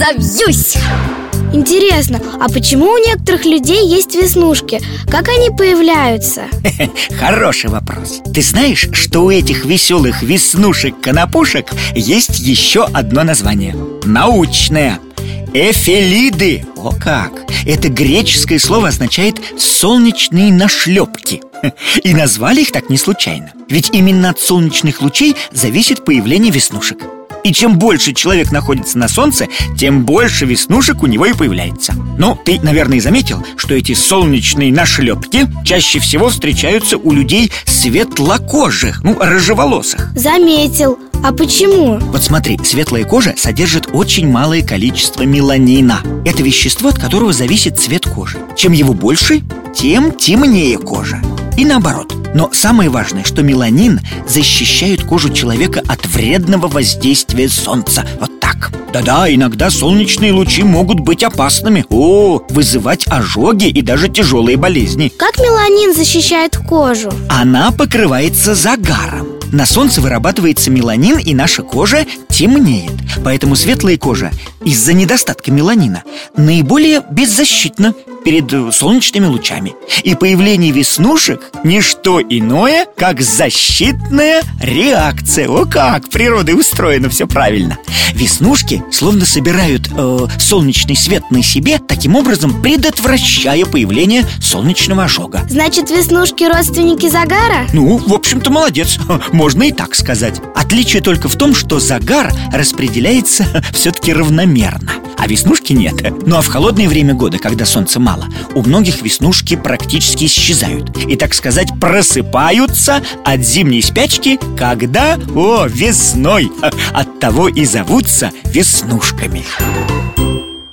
разовьюсь Интересно, а почему у некоторых людей есть веснушки? Как они появляются? Хороший вопрос. Ты знаешь, что у этих веселых веснушек-конопушек есть еще одно название Научное. Эфелиды. О как! Это греческое слово означает «солнечные нашлепки» И назвали их так не случайно. Ведь именно от солнечных лучей зависит появление веснушек и чем больше человек находится на солнце, тем больше веснушек у него и появляется. Ну, ты, наверное, заметил, что эти солнечные нашлепки чаще всего встречаются у людей светлокожих, ну, рыжеволосых. Заметил. А почему? Вот смотри, светлая кожа содержит очень малое количество меланина. Это вещество, от которого зависит цвет кожи. Чем его больше, тем темнее кожа И наоборот. Но самое важное, что меланин защищает кожу человека от вредного воздействия солнца. Вот так. Да-да, иногда солнечные лучи могут быть опасными. О, вызывать ожоги и даже тяжелые болезни. Как меланин защищает кожу? Она покрывается загаром. На солнце вырабатывается меланин, и наша кожа темнеет. Поэтому светлая кожа из-за недостатка меланина наиболее беззащитна перед солнечными лучами. И появление веснушек – не что иное, как защитная реакция. О как, природой устроено все правильно. Веснушки словно собирают э, солнечный свет на себе Таким образом предотвращая появление солнечного ожога. Значит, веснушки родственники загара? Ну, в общем-то, молодец. Можно и так сказать. Отличие только в том, что загар распределяется все-таки равномерно а веснушки нет. Ну а в холодное время года, когда солнца мало У многих веснушки практически исчезают. И, так сказать, просыпаются от зимней спячки Когда? О, весной. От того и зовутся веснушками